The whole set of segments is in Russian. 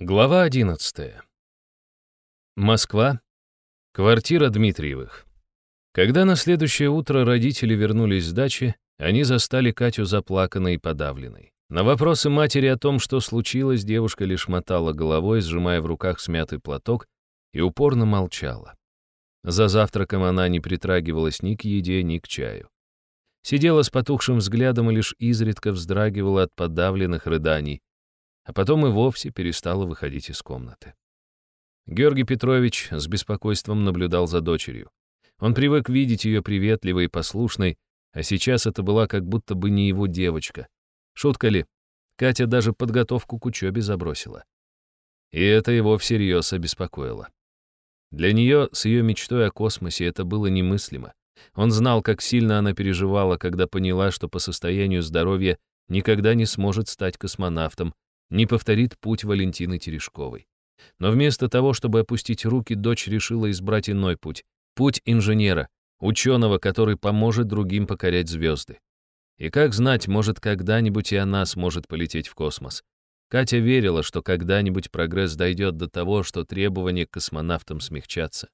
Глава 11. Москва. Квартира Дмитриевых. Когда на следующее утро родители вернулись с дачи, они застали Катю заплаканной и подавленной. На вопросы матери о том, что случилось, девушка лишь мотала головой, сжимая в руках смятый платок, и упорно молчала. За завтраком она не притрагивалась ни к еде, ни к чаю. Сидела с потухшим взглядом и лишь изредка вздрагивала от подавленных рыданий, а потом и вовсе перестала выходить из комнаты. Георгий Петрович с беспокойством наблюдал за дочерью. Он привык видеть ее приветливой и послушной, а сейчас это была как будто бы не его девочка. Шутка ли? Катя даже подготовку к учебе забросила. И это его всерьез обеспокоило. Для нее с ее мечтой о космосе это было немыслимо. Он знал, как сильно она переживала, когда поняла, что по состоянию здоровья никогда не сможет стать космонавтом, не повторит путь Валентины Терешковой. Но вместо того, чтобы опустить руки, дочь решила избрать иной путь. Путь инженера, ученого, который поможет другим покорять звезды. И как знать, может, когда-нибудь и она сможет полететь в космос. Катя верила, что когда-нибудь прогресс дойдет до того, что требования к космонавтам смягчатся.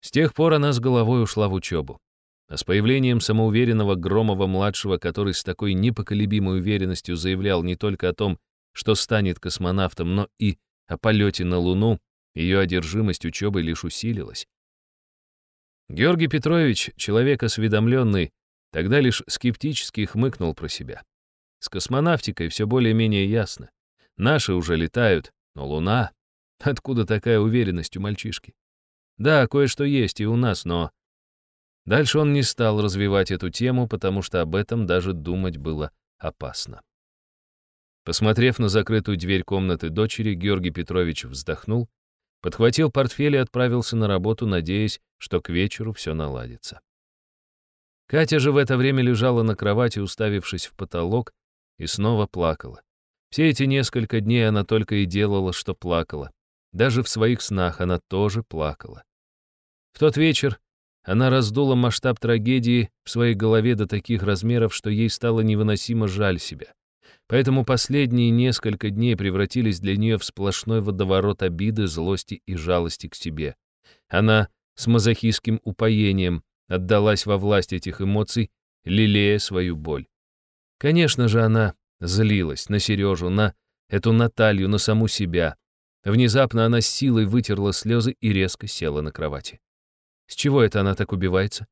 С тех пор она с головой ушла в учебу. А с появлением самоуверенного Громова-младшего, который с такой непоколебимой уверенностью заявлял не только о том, что станет космонавтом, но и о полете на Луну, ее одержимость учебой лишь усилилась. Георгий Петрович, человек осведомленный, тогда лишь скептически хмыкнул про себя. С космонавтикой все более-менее ясно. Наши уже летают, но Луна... Откуда такая уверенность у мальчишки? Да, кое-что есть и у нас, но Дальше он не стал развивать эту тему, потому что об этом даже думать было опасно. Посмотрев на закрытую дверь комнаты дочери, Георгий Петрович вздохнул, подхватил портфель и отправился на работу, надеясь, что к вечеру все наладится. Катя же в это время лежала на кровати, уставившись в потолок, и снова плакала. Все эти несколько дней она только и делала, что плакала. Даже в своих снах она тоже плакала. В тот вечер она раздула масштаб трагедии в своей голове до таких размеров, что ей стало невыносимо жаль себя. Поэтому последние несколько дней превратились для нее в сплошной водоворот обиды, злости и жалости к себе. Она с мазохистским упоением отдалась во власть этих эмоций, лелея свою боль. Конечно же, она злилась на Сережу, на эту Наталью, на саму себя. Внезапно она с силой вытерла слезы и резко села на кровати. С чего это она так убивается?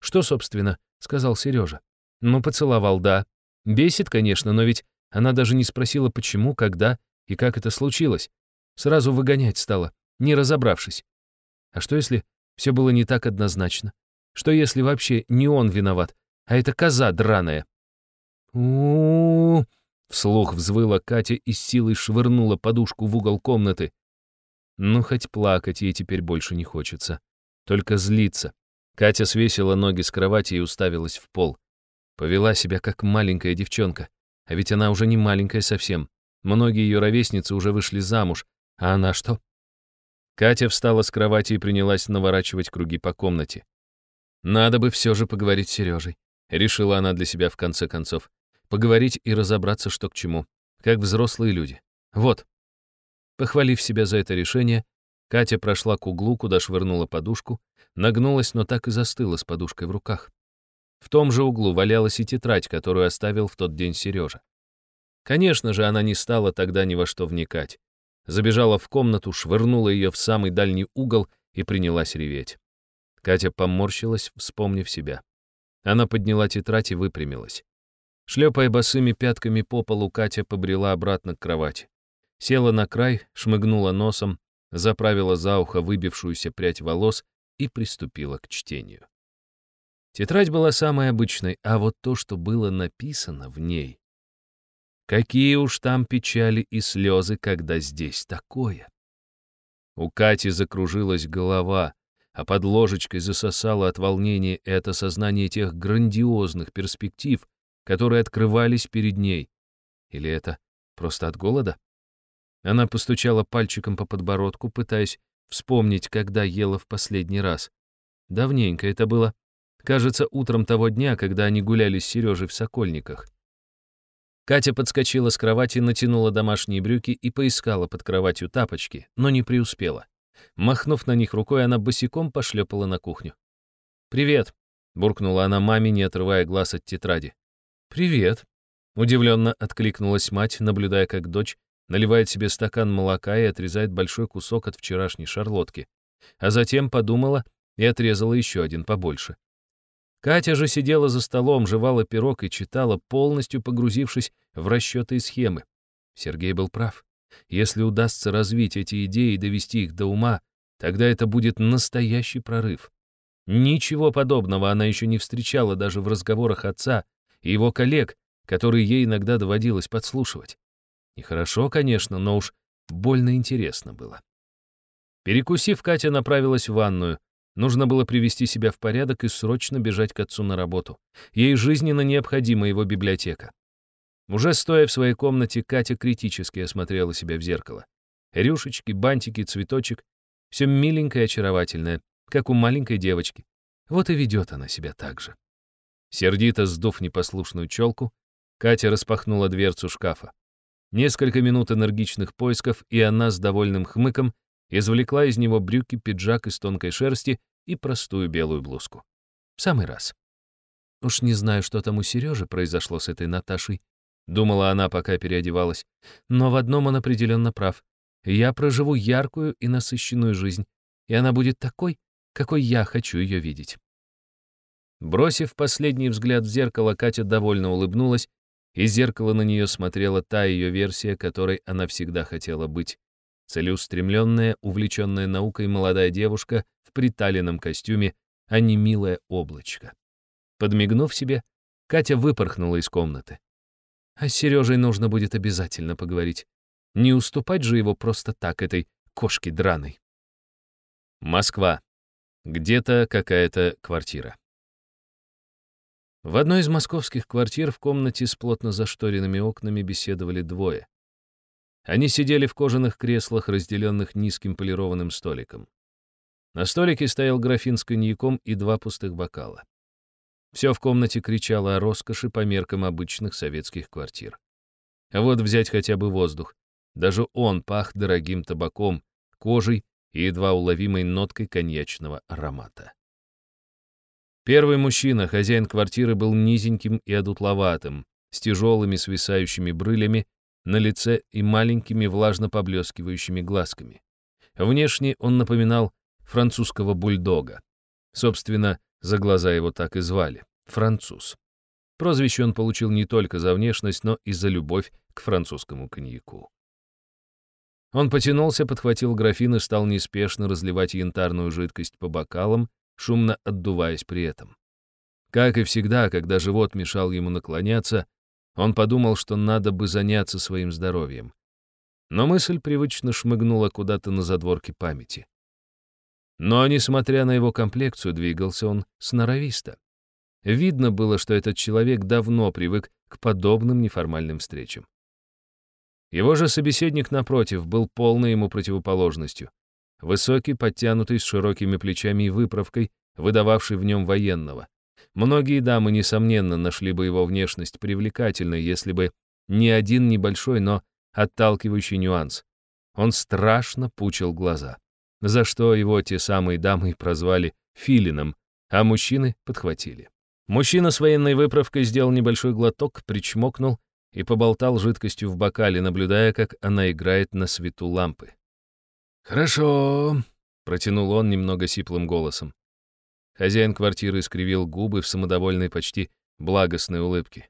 Что, собственно, сказал Сережа. Ну, поцеловал, да. Бесит, конечно, но ведь она даже не спросила, почему, когда и как это случилось. Сразу выгонять стала, не разобравшись. А что если все было не так однозначно? Что если вообще не он виноват, а эта коза драная? -у Вслух взвыла Катя и с силой швырнула подушку в угол комнаты. Ну, хоть плакать ей теперь больше не хочется только злиться. Катя свесила ноги с кровати и уставилась в пол. Повела себя как маленькая девчонка. А ведь она уже не маленькая совсем. Многие ее ровесницы уже вышли замуж. А она что? Катя встала с кровати и принялась наворачивать круги по комнате. Надо бы все же поговорить с Сережей. Решила она для себя в конце концов. Поговорить и разобраться, что к чему. Как взрослые люди. Вот. Похвалив себя за это решение, Катя прошла к углу, куда швырнула подушку, нагнулась, но так и застыла с подушкой в руках. В том же углу валялась и тетрадь, которую оставил в тот день Сережа. Конечно же, она не стала тогда ни во что вникать. Забежала в комнату, швырнула ее в самый дальний угол и принялась реветь. Катя поморщилась, вспомнив себя. Она подняла тетрадь и выпрямилась. Шлепая босыми пятками по полу, Катя побрела обратно к кровати. Села на край, шмыгнула носом, заправила за ухо выбившуюся прядь волос и приступила к чтению. Тетрадь была самой обычной, а вот то, что было написано в ней... Какие уж там печали и слезы, когда здесь такое. У Кати закружилась голова, а под ложечкой засосало от волнения это сознание тех грандиозных перспектив, которые открывались перед ней. Или это просто от голода? Она постучала пальчиком по подбородку, пытаясь вспомнить, когда ела в последний раз. Давненько это было. Кажется, утром того дня, когда они гуляли с Сережей в Сокольниках. Катя подскочила с кровати, натянула домашние брюки и поискала под кроватью тапочки, но не преуспела. Махнув на них рукой, она босиком пошлепала на кухню. «Привет», — буркнула она маме, не отрывая глаз от тетради. «Привет», — удивленно откликнулась мать, наблюдая, как дочь наливает себе стакан молока и отрезает большой кусок от вчерашней шарлотки. А затем подумала и отрезала еще один побольше. Катя же сидела за столом, жевала пирог и читала, полностью погрузившись в расчеты и схемы. Сергей был прав. Если удастся развить эти идеи и довести их до ума, тогда это будет настоящий прорыв. Ничего подобного она еще не встречала даже в разговорах отца и его коллег, которые ей иногда доводилось подслушивать. Нехорошо, конечно, но уж больно интересно было. Перекусив, Катя направилась в ванную. Нужно было привести себя в порядок и срочно бежать к отцу на работу. Ей жизненно необходима его библиотека. Уже стоя в своей комнате, Катя критически осмотрела себя в зеркало. Рюшечки, бантики, цветочек. Все миленькое и очаровательное, как у маленькой девочки. Вот и ведет она себя так же. Сердито сдув непослушную челку, Катя распахнула дверцу шкафа. Несколько минут энергичных поисков, и она с довольным хмыком извлекла из него брюки, пиджак из тонкой шерсти и простую белую блузку. В самый раз. Уж не знаю, что там у Сережи произошло с этой Наташей, думала она, пока переодевалась. Но в одном он определенно прав. Я проживу яркую и насыщенную жизнь, и она будет такой, какой я хочу ее видеть. Бросив последний взгляд в зеркало, Катя довольно улыбнулась, и зеркало на нее смотрела та ее версия, которой она всегда хотела быть. Целеустремленная, увлеченная наукой молодая девушка в приталенном костюме, а не милое облачко. Подмигнув себе, Катя выпорхнула из комнаты. А с Сережей нужно будет обязательно поговорить. Не уступать же его просто так этой кошке драной. Москва. Где-то какая-то квартира. В одной из московских квартир в комнате с плотно зашторенными окнами беседовали двое. Они сидели в кожаных креслах, разделенных низким полированным столиком. На столике стоял графин с коньяком и два пустых бокала. Все в комнате кричало о роскоши по меркам обычных советских квартир. А вот взять хотя бы воздух. Даже он пах дорогим табаком, кожей и едва уловимой ноткой коньячного аромата. Первый мужчина, хозяин квартиры, был низеньким и одутловатым, с тяжелыми свисающими брылями на лице и маленькими влажно поблескивающими глазками. Внешне он напоминал французского бульдога. Собственно, за глаза его так и звали — француз. Прозвище он получил не только за внешность, но и за любовь к французскому коньяку. Он потянулся, подхватил графин и стал неспешно разливать янтарную жидкость по бокалам, шумно отдуваясь при этом. Как и всегда, когда живот мешал ему наклоняться, он подумал, что надо бы заняться своим здоровьем. Но мысль привычно шмыгнула куда-то на задворке памяти. Но, несмотря на его комплекцию, двигался он сноровисто. Видно было, что этот человек давно привык к подобным неформальным встречам. Его же собеседник, напротив, был полной ему противоположностью. Высокий, подтянутый, с широкими плечами и выправкой, выдававший в нем военного. Многие дамы, несомненно, нашли бы его внешность привлекательной, если бы не один небольшой, но отталкивающий нюанс. Он страшно пучил глаза, за что его те самые дамы прозвали филином, а мужчины подхватили. Мужчина с военной выправкой сделал небольшой глоток, причмокнул и поболтал жидкостью в бокале, наблюдая, как она играет на свету лампы. «Хорошо», — протянул он немного сиплым голосом. Хозяин квартиры искривил губы в самодовольной, почти благостной улыбке.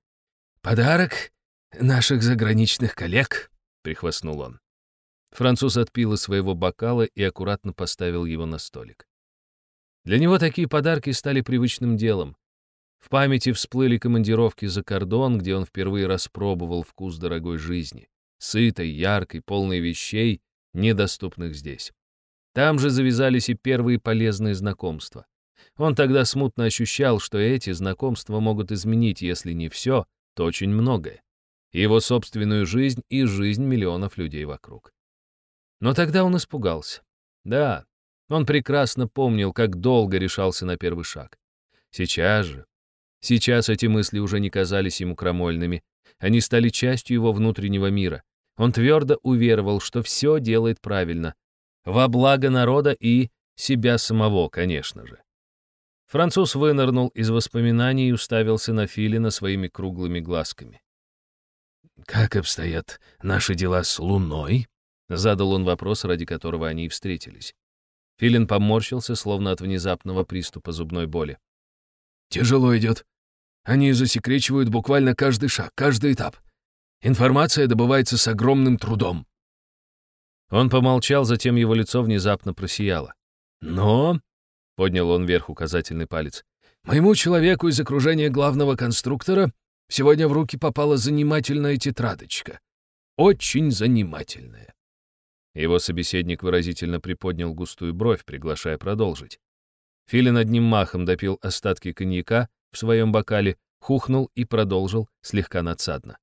«Подарок наших заграничных коллег», — прихвастнул он. Француз отпил из своего бокала и аккуратно поставил его на столик. Для него такие подарки стали привычным делом. В памяти всплыли командировки за кордон, где он впервые распробовал вкус дорогой жизни, сытой, яркой, полной вещей, недоступных здесь. Там же завязались и первые полезные знакомства. Он тогда смутно ощущал, что эти знакомства могут изменить, если не все, то очень многое. Его собственную жизнь и жизнь миллионов людей вокруг. Но тогда он испугался. Да, он прекрасно помнил, как долго решался на первый шаг. Сейчас же, сейчас эти мысли уже не казались ему крамольными. Они стали частью его внутреннего мира. Он твердо уверовал, что все делает правильно. Во благо народа и себя самого, конечно же. Француз вынырнул из воспоминаний и уставился на Филина своими круглыми глазками. «Как обстоят наши дела с Луной?» — задал он вопрос, ради которого они и встретились. Филин поморщился, словно от внезапного приступа зубной боли. «Тяжело идет. Они засекречивают буквально каждый шаг, каждый этап. Информация добывается с огромным трудом». Он помолчал, затем его лицо внезапно просияло. «Но...» — поднял он вверх указательный палец. «Моему человеку из окружения главного конструктора сегодня в руки попала занимательная тетрадочка. Очень занимательная». Его собеседник выразительно приподнял густую бровь, приглашая продолжить. Филин одним махом допил остатки коньяка в своем бокале, хухнул и продолжил слегка надсадно.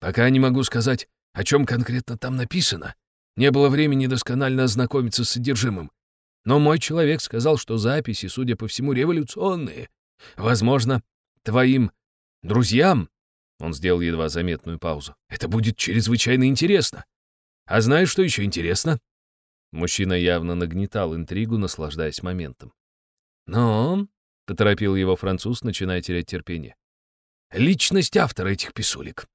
«Пока не могу сказать, о чем конкретно там написано. Не было времени досконально ознакомиться с содержимым. Но мой человек сказал, что записи, судя по всему, революционные. Возможно, твоим друзьям, он сделал едва заметную паузу, это будет чрезвычайно интересно. А знаешь, что еще интересно? Мужчина явно нагнетал интригу, наслаждаясь моментом. «Но...» — поторопил его француз, начиная терять терпение. «Личность автора этих писулек!»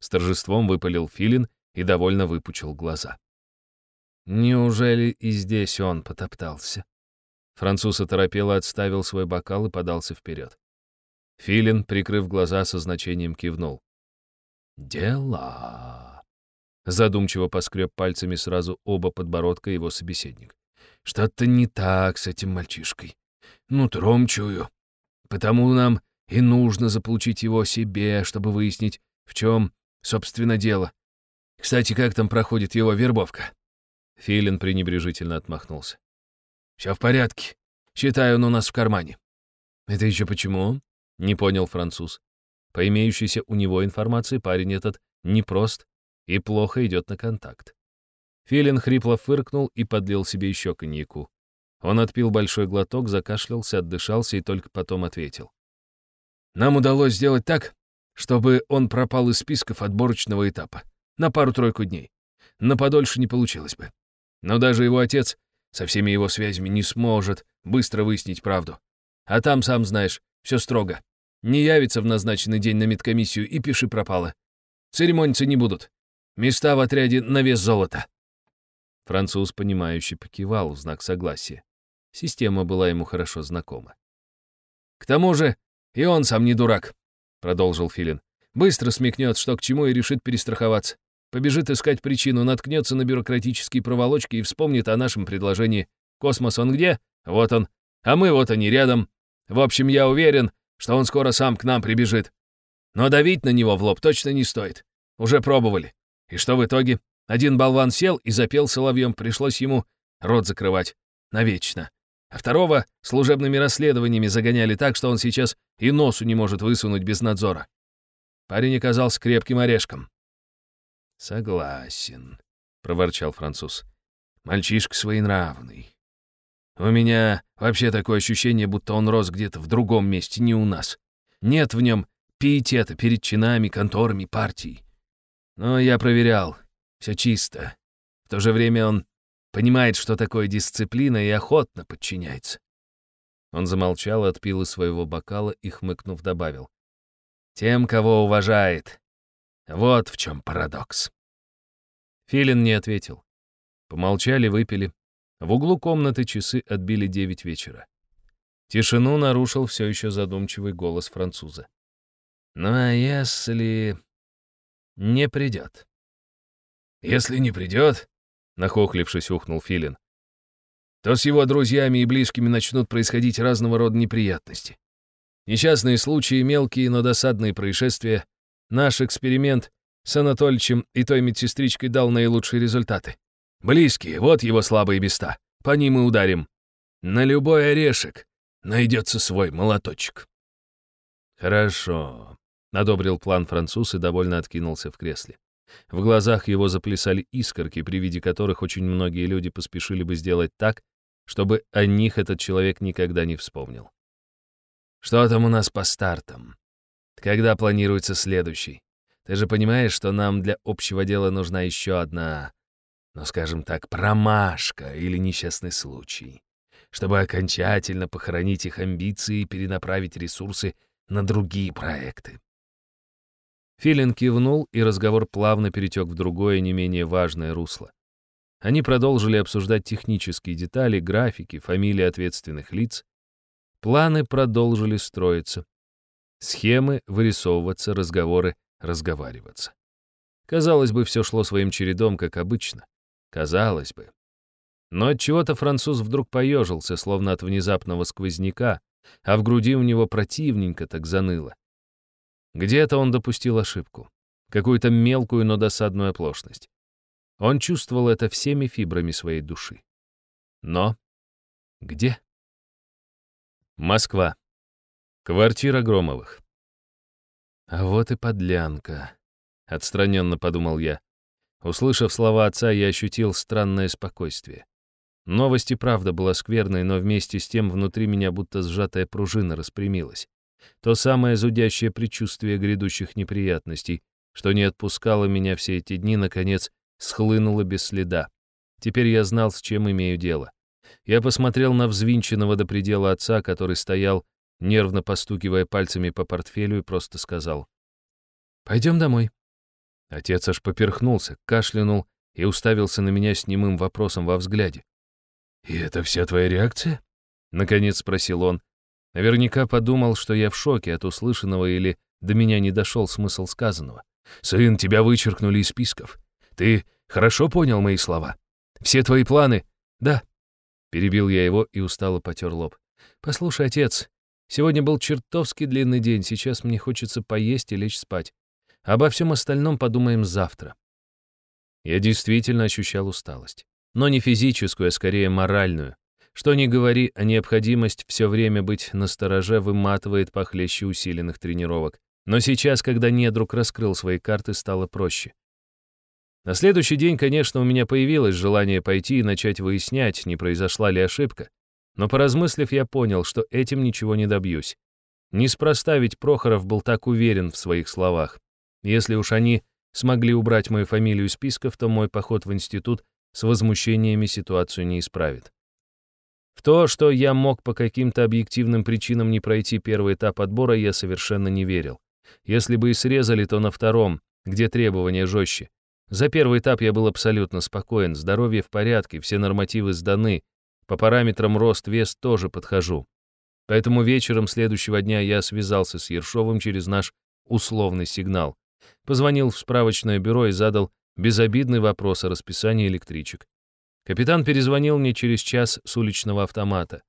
С торжеством выпалил Филин и довольно выпучил глаза. Неужели и здесь он потоптался? Француз оторопело отставил свой бокал и подался вперед. Филин, прикрыв глаза, со значением кивнул. «Дела...» Задумчиво поскреб пальцами сразу оба подбородка его собеседник. «Что-то не так с этим мальчишкой. Нутром чую. Потому нам и нужно заполучить его себе, чтобы выяснить, в чем, собственно, дело. Кстати, как там проходит его вербовка?» Филин пренебрежительно отмахнулся. «Все в порядке. Считаю, он у нас в кармане». «Это еще почему?» — не понял француз. По имеющейся у него информации, парень этот непрост и плохо идет на контакт. Филин хрипло фыркнул и подлил себе еще коньяку. Он отпил большой глоток, закашлялся, отдышался и только потом ответил. «Нам удалось сделать так, чтобы он пропал из списков отборочного этапа. На пару-тройку дней. На подольше не получилось бы. Но даже его отец со всеми его связями не сможет быстро выяснить правду. А там, сам знаешь, все строго. Не явится в назначенный день на медкомиссию и пиши пропало. Церемониться не будут. Места в отряде на вес золота». Француз, понимающий, покивал в знак согласия. Система была ему хорошо знакома. «К тому же и он сам не дурак», — продолжил Филин. «Быстро смекнет, что к чему, и решит перестраховаться. Побежит искать причину, наткнется на бюрократические проволочки и вспомнит о нашем предложении. Космос он где? Вот он. А мы вот они рядом. В общем, я уверен, что он скоро сам к нам прибежит. Но давить на него в лоб точно не стоит. Уже пробовали. И что в итоге? Один болван сел и запел соловьем, пришлось ему рот закрывать. Навечно. А второго служебными расследованиями загоняли так, что он сейчас и носу не может высунуть без надзора. Парень оказался крепким орешком. «Согласен», — проворчал француз. «Мальчишка своенравный. У меня вообще такое ощущение, будто он рос где-то в другом месте, не у нас. Нет в нем пиетета перед чинами, конторами, партией. Но я проверял, все чисто. В то же время он понимает, что такое дисциплина, и охотно подчиняется». Он замолчал, отпил из своего бокала и, хмыкнув, добавил. «Тем, кого уважает, вот в чем парадокс. Филин не ответил. Помолчали, выпили. В углу комнаты часы отбили девять вечера. Тишину нарушил все еще задумчивый голос француза. «Ну а если... не придет?» «Если не придет», — нахохлившись, ухнул Филин, то с его друзьями и близкими начнут происходить разного рода неприятности. Несчастные случаи, мелкие, но досадные происшествия, Наш эксперимент с Анатольевичем и той медсестричкой дал наилучшие результаты. Близкие, вот его слабые места. По ним и ударим. На любой орешек найдется свой молоточек. Хорошо, — одобрил план француз и довольно откинулся в кресле. В глазах его заплясали искорки, при виде которых очень многие люди поспешили бы сделать так, чтобы о них этот человек никогда не вспомнил. «Что там у нас по стартам?» Когда планируется следующий? Ты же понимаешь, что нам для общего дела нужна еще одна, ну, скажем так, промашка или несчастный случай, чтобы окончательно похоронить их амбиции и перенаправить ресурсы на другие проекты. Филин кивнул, и разговор плавно перетек в другое, не менее важное русло. Они продолжили обсуждать технические детали, графики, фамилии ответственных лиц. Планы продолжили строиться. Схемы вырисовываться, разговоры разговариваться. Казалось бы, все шло своим чередом, как обычно. Казалось бы. Но от чего-то француз вдруг поежился, словно от внезапного сквозняка, а в груди у него противненько так заныло. Где-то он допустил ошибку, какую-то мелкую, но досадную оплошность. Он чувствовал это всеми фибрами своей души. Но где? Москва. Квартира Громовых. А вот и подлянка, отстраненно подумал я. Услышав слова отца, я ощутил странное спокойствие. Новость и правда была скверной, но вместе с тем внутри меня будто сжатая пружина распрямилась. То самое зудящее предчувствие грядущих неприятностей, что не отпускало меня все эти дни, наконец, схлынуло без следа. Теперь я знал, с чем имею дело. Я посмотрел на взвинченного до предела отца, который стоял, нервно постукивая пальцами по портфелю, и просто сказал. «Пойдем домой». Отец аж поперхнулся, кашлянул и уставился на меня с немым вопросом во взгляде. «И это вся твоя реакция?» — наконец спросил он. Наверняка подумал, что я в шоке от услышанного или до меня не дошел смысл сказанного. «Сын, тебя вычеркнули из списков. Ты хорошо понял мои слова? Все твои планы?» «Да». Перебил я его и устало потер лоб. «Послушай, отец, сегодня был чертовски длинный день, сейчас мне хочется поесть и лечь спать. Обо всем остальном подумаем завтра». Я действительно ощущал усталость. Но не физическую, а скорее моральную. Что ни говори, а необходимость все время быть настороже выматывает похлеще усиленных тренировок. Но сейчас, когда недруг раскрыл свои карты, стало проще. На следующий день, конечно, у меня появилось желание пойти и начать выяснять, не произошла ли ошибка. Но поразмыслив, я понял, что этим ничего не добьюсь. Неспроста ведь Прохоров был так уверен в своих словах. Если уж они смогли убрать мою фамилию из списков, то мой поход в институт с возмущениями ситуацию не исправит. В то, что я мог по каким-то объективным причинам не пройти первый этап отбора, я совершенно не верил. Если бы и срезали, то на втором, где требования жестче. За первый этап я был абсолютно спокоен, здоровье в порядке, все нормативы сданы, по параметрам рост-вес тоже подхожу. Поэтому вечером следующего дня я связался с Ершовым через наш условный сигнал. Позвонил в справочное бюро и задал безобидный вопрос о расписании электричек. Капитан перезвонил мне через час с уличного автомата.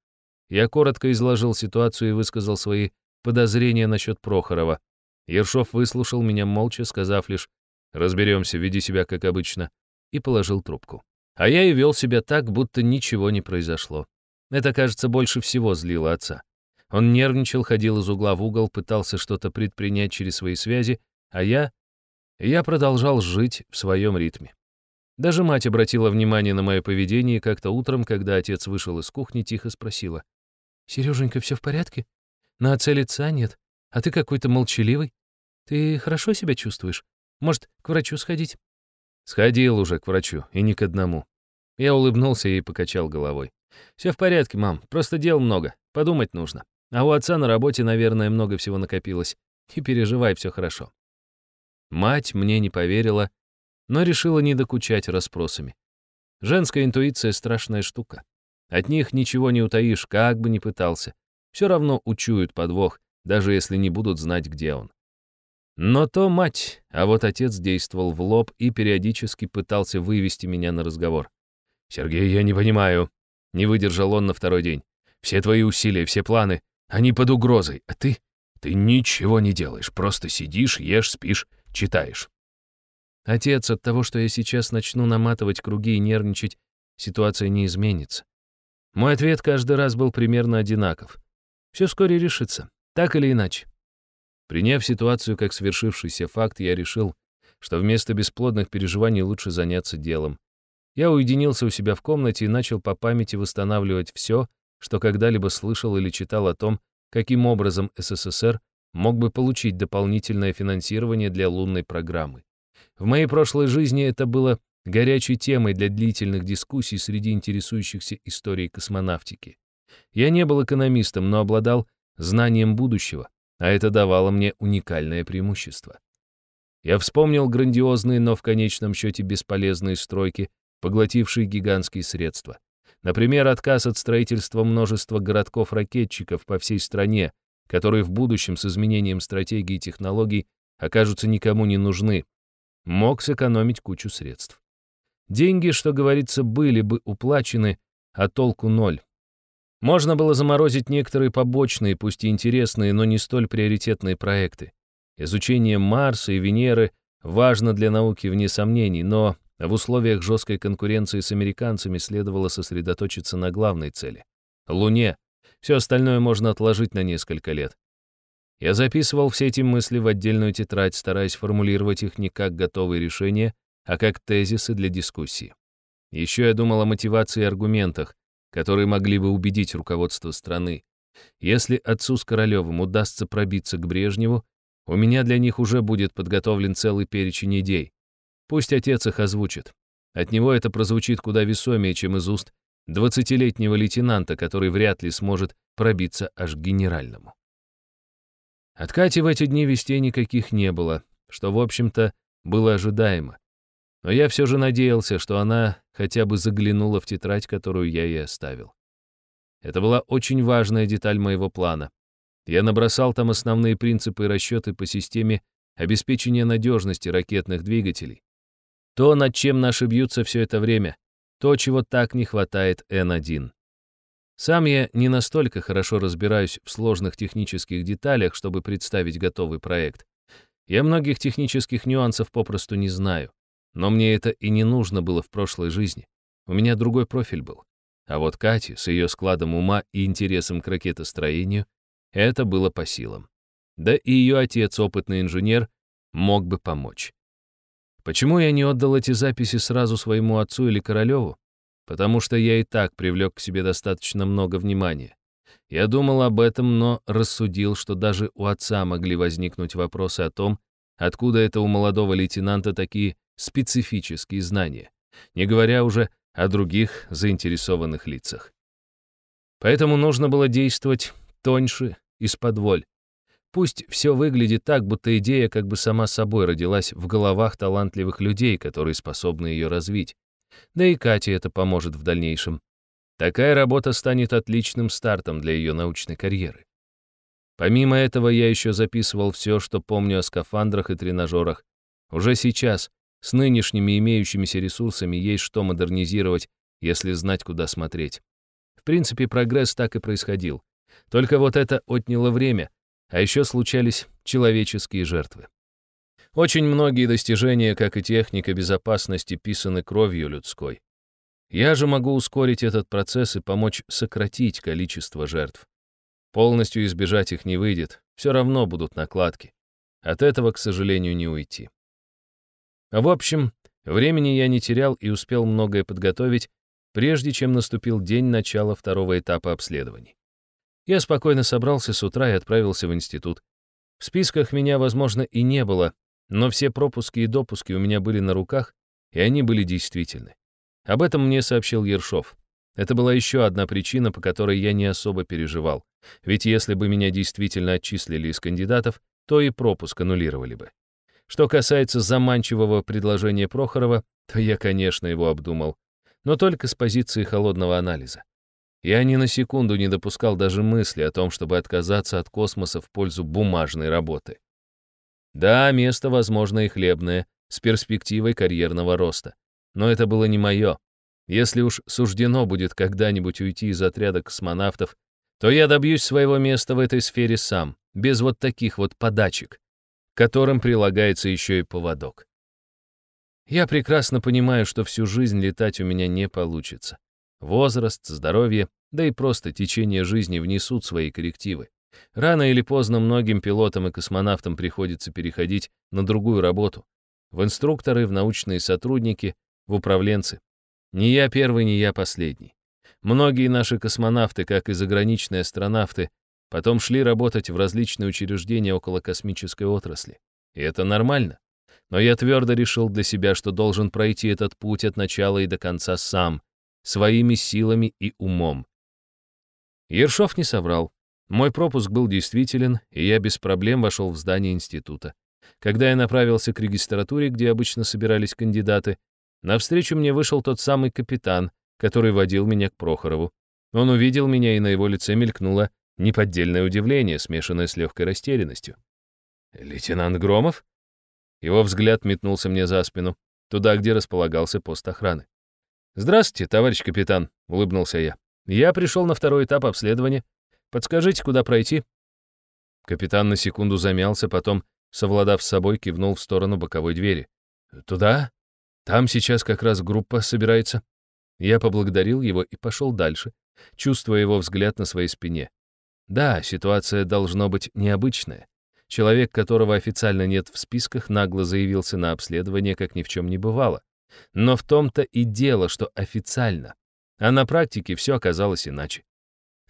Я коротко изложил ситуацию и высказал свои подозрения насчет Прохорова. Ершов выслушал меня молча, сказав лишь «Разберемся, веди себя как обычно», и положил трубку. А я и вел себя так, будто ничего не произошло. Это, кажется, больше всего злило отца. Он нервничал, ходил из угла в угол, пытался что-то предпринять через свои связи, а я... Я продолжал жить в своем ритме. Даже мать обратила внимание на мое поведение как-то утром, когда отец вышел из кухни, тихо спросила. «Сереженька, все в порядке? На отца лица нет, а ты какой-то молчаливый. Ты хорошо себя чувствуешь? Может, к врачу сходить?» Сходил уже к врачу, и не к одному. Я улыбнулся и покачал головой. «Все в порядке, мам, просто дел много, подумать нужно. А у отца на работе, наверное, много всего накопилось. Не переживай, все хорошо». Мать мне не поверила, но решила не докучать расспросами. Женская интуиция — страшная штука. От них ничего не утаишь, как бы ни пытался. Все равно учуют подвох, даже если не будут знать, где он. Но то мать, а вот отец действовал в лоб и периодически пытался вывести меня на разговор. «Сергей, я не понимаю», — не выдержал он на второй день. «Все твои усилия, все планы, они под угрозой, а ты? Ты ничего не делаешь, просто сидишь, ешь, спишь, читаешь. Отец, от того, что я сейчас начну наматывать круги и нервничать, ситуация не изменится. Мой ответ каждый раз был примерно одинаков. Все вскоре решится, так или иначе. Приняв ситуацию как свершившийся факт, я решил, что вместо бесплодных переживаний лучше заняться делом. Я уединился у себя в комнате и начал по памяти восстанавливать все, что когда-либо слышал или читал о том, каким образом СССР мог бы получить дополнительное финансирование для лунной программы. В моей прошлой жизни это было горячей темой для длительных дискуссий среди интересующихся историей космонавтики. Я не был экономистом, но обладал знанием будущего, а это давало мне уникальное преимущество. Я вспомнил грандиозные, но в конечном счете бесполезные стройки, поглотившие гигантские средства. Например, отказ от строительства множества городков-ракетчиков по всей стране, которые в будущем с изменением стратегии и технологий окажутся никому не нужны, мог сэкономить кучу средств. Деньги, что говорится, были бы уплачены, а толку ноль. Можно было заморозить некоторые побочные, пусть и интересные, но не столь приоритетные проекты. Изучение Марса и Венеры важно для науки, вне сомнений, но в условиях жесткой конкуренции с американцами следовало сосредоточиться на главной цели — Луне. Все остальное можно отложить на несколько лет. Я записывал все эти мысли в отдельную тетрадь, стараясь формулировать их не как готовые решения, а как тезисы для дискуссии. Еще я думал о мотивации и аргументах, которые могли бы убедить руководство страны. Если отцу с Королевым удастся пробиться к Брежневу, у меня для них уже будет подготовлен целый перечень идей. Пусть отец их озвучит. От него это прозвучит куда весомее, чем из уст двадцатилетнего лейтенанта, который вряд ли сможет пробиться аж генеральному. От Кати в эти дни вестей никаких не было, что, в общем-то, было ожидаемо. Но я все же надеялся, что она хотя бы заглянула в тетрадь, которую я ей оставил. Это была очень важная деталь моего плана. Я набросал там основные принципы и расчеты по системе обеспечения надежности ракетных двигателей, то, над чем наши бьются все это время, то, чего так не хватает N1. Сам я не настолько хорошо разбираюсь в сложных технических деталях, чтобы представить готовый проект. Я многих технических нюансов попросту не знаю. Но мне это и не нужно было в прошлой жизни. У меня другой профиль был. А вот Кате, с ее складом ума и интересом к ракетостроению, это было по силам. Да и ее отец, опытный инженер, мог бы помочь. Почему я не отдал эти записи сразу своему отцу или Королеву? Потому что я и так привлек к себе достаточно много внимания. Я думал об этом, но рассудил, что даже у отца могли возникнуть вопросы о том, откуда это у молодого лейтенанта такие специфические знания, не говоря уже о других заинтересованных лицах. Поэтому нужно было действовать тоньше, из-под воль, Пусть все выглядит так, будто идея как бы сама собой родилась в головах талантливых людей, которые способны ее развить. Да и Кате это поможет в дальнейшем. Такая работа станет отличным стартом для ее научной карьеры. Помимо этого, я еще записывал все, что помню о скафандрах и тренажерах. Уже сейчас, с нынешними имеющимися ресурсами, есть что модернизировать, если знать, куда смотреть. В принципе, прогресс так и происходил. Только вот это отняло время — а еще случались человеческие жертвы. Очень многие достижения, как и техника безопасности, писаны кровью людской. Я же могу ускорить этот процесс и помочь сократить количество жертв. Полностью избежать их не выйдет, все равно будут накладки. От этого, к сожалению, не уйти. В общем, времени я не терял и успел многое подготовить, прежде чем наступил день начала второго этапа обследований. Я спокойно собрался с утра и отправился в институт. В списках меня, возможно, и не было, но все пропуски и допуски у меня были на руках, и они были действительны. Об этом мне сообщил Ершов. Это была еще одна причина, по которой я не особо переживал. Ведь если бы меня действительно отчислили из кандидатов, то и пропуск аннулировали бы. Что касается заманчивого предложения Прохорова, то я, конечно, его обдумал, но только с позиции холодного анализа. Я ни на секунду не допускал даже мысли о том, чтобы отказаться от космоса в пользу бумажной работы. Да, место, возможно, и хлебное, с перспективой карьерного роста. Но это было не мое. Если уж суждено будет когда-нибудь уйти из отряда космонавтов, то я добьюсь своего места в этой сфере сам, без вот таких вот подачек, которым прилагается еще и поводок. Я прекрасно понимаю, что всю жизнь летать у меня не получится. Возраст, здоровье, да и просто течение жизни внесут свои коррективы. Рано или поздно многим пилотам и космонавтам приходится переходить на другую работу. В инструкторы, в научные сотрудники, в управленцы. Не я первый, не я последний. Многие наши космонавты, как и заграничные астронавты, потом шли работать в различные учреждения около космической отрасли. И это нормально. Но я твердо решил для себя, что должен пройти этот путь от начала и до конца сам, своими силами и умом. Ершов не соврал. Мой пропуск был действителен, и я без проблем вошел в здание института. Когда я направился к регистратуре, где обычно собирались кандидаты, навстречу мне вышел тот самый капитан, который водил меня к Прохорову. Он увидел меня, и на его лице мелькнуло неподдельное удивление, смешанное с легкой растерянностью. «Лейтенант Громов?» Его взгляд метнулся мне за спину, туда, где располагался пост охраны. «Здравствуйте, товарищ капитан», — улыбнулся я. «Я пришел на второй этап обследования. Подскажите, куда пройти?» Капитан на секунду замялся, потом, совладав с собой, кивнул в сторону боковой двери. «Туда? Там сейчас как раз группа собирается». Я поблагодарил его и пошел дальше, чувствуя его взгляд на своей спине. Да, ситуация должно быть необычная. Человек, которого официально нет в списках, нагло заявился на обследование, как ни в чем не бывало. Но в том-то и дело, что официально. А на практике все оказалось иначе.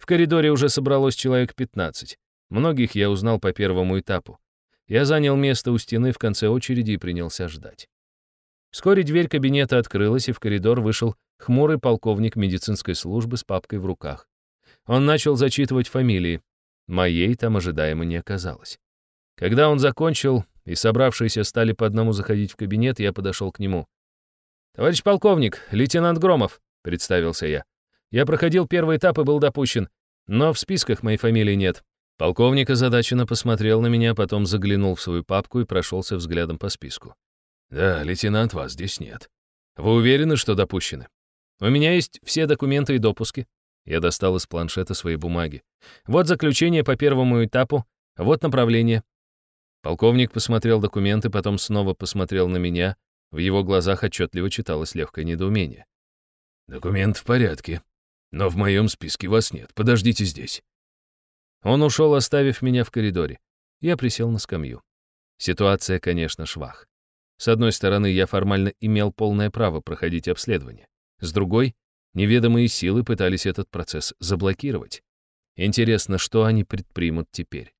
В коридоре уже собралось человек 15. Многих я узнал по первому этапу. Я занял место у стены в конце очереди и принялся ждать. Вскоре дверь кабинета открылась, и в коридор вышел хмурый полковник медицинской службы с папкой в руках. Он начал зачитывать фамилии. Моей там ожидаемо не оказалось. Когда он закончил, и собравшиеся стали по одному заходить в кабинет, я подошел к нему. «Товарищ полковник, лейтенант Громов», — представился я. «Я проходил первый этап и был допущен, но в списках моей фамилии нет». Полковник озадаченно посмотрел на меня, потом заглянул в свою папку и прошелся взглядом по списку. «Да, лейтенант, вас здесь нет. Вы уверены, что допущены?» «У меня есть все документы и допуски». Я достал из планшета свои бумаги. «Вот заключение по первому этапу, вот направление. Полковник посмотрел документы, потом снова посмотрел на меня. В его глазах отчетливо читалось легкое недоумение. «Документ в порядке, но в моем списке вас нет. Подождите здесь». Он ушел, оставив меня в коридоре. Я присел на скамью. Ситуация, конечно, швах. С одной стороны, я формально имел полное право проходить обследование. С другой, неведомые силы пытались этот процесс заблокировать. Интересно, что они предпримут теперь.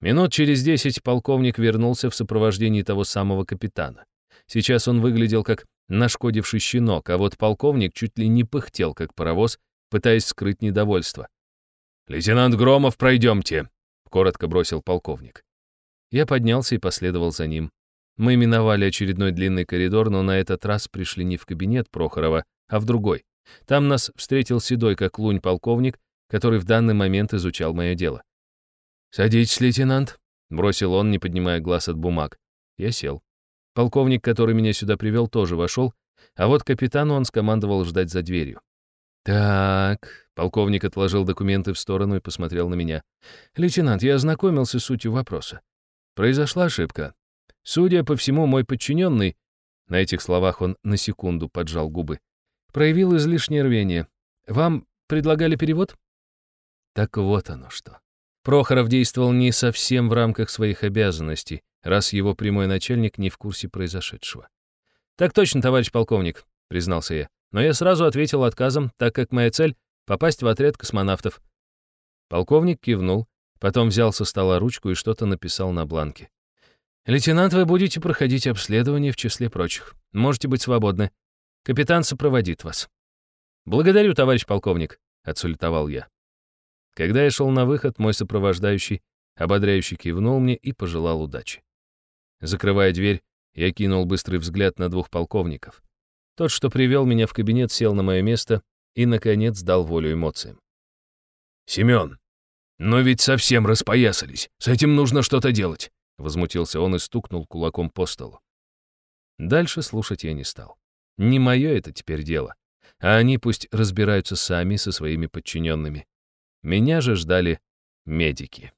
Минут через десять полковник вернулся в сопровождении того самого капитана. Сейчас он выглядел как нашкодивший щенок, а вот полковник чуть ли не пыхтел, как паровоз, пытаясь скрыть недовольство. «Лейтенант Громов, пройдемте!» — коротко бросил полковник. Я поднялся и последовал за ним. Мы миновали очередной длинный коридор, но на этот раз пришли не в кабинет Прохорова, а в другой. Там нас встретил седой, как лунь, полковник, который в данный момент изучал мое дело. «Садитесь, лейтенант», — бросил он, не поднимая глаз от бумаг. Я сел. Полковник, который меня сюда привел, тоже вошел, а вот капитану он скомандовал ждать за дверью. «Так...» — полковник отложил документы в сторону и посмотрел на меня. «Лейтенант, я ознакомился с сутью вопроса. Произошла ошибка. Судя по всему, мой подчиненный...» На этих словах он на секунду поджал губы. «Проявил излишнее рвение. Вам предлагали перевод?» Так вот оно что. Прохоров действовал не совсем в рамках своих обязанностей, раз его прямой начальник не в курсе произошедшего. «Так точно, товарищ полковник», — признался я. Но я сразу ответил отказом, так как моя цель — попасть в отряд космонавтов. Полковник кивнул, потом взял со стола ручку и что-то написал на бланке. «Лейтенант, вы будете проходить обследование в числе прочих. Можете быть свободны. Капитан сопроводит вас». «Благодарю, товарищ полковник», — отсулетовал я. Когда я шел на выход, мой сопровождающий ободряюще кивнул мне и пожелал удачи. Закрывая дверь, я кинул быстрый взгляд на двух полковников. Тот, что привел меня в кабинет, сел на мое место и, наконец, дал волю эмоциям. «Семен, но ведь совсем распоясались. С этим нужно что-то делать», — возмутился он и стукнул кулаком по столу. Дальше слушать я не стал. Не мое это теперь дело. А они пусть разбираются сами со своими подчиненными. Меня же ждали медики.